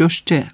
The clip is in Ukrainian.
Що ще?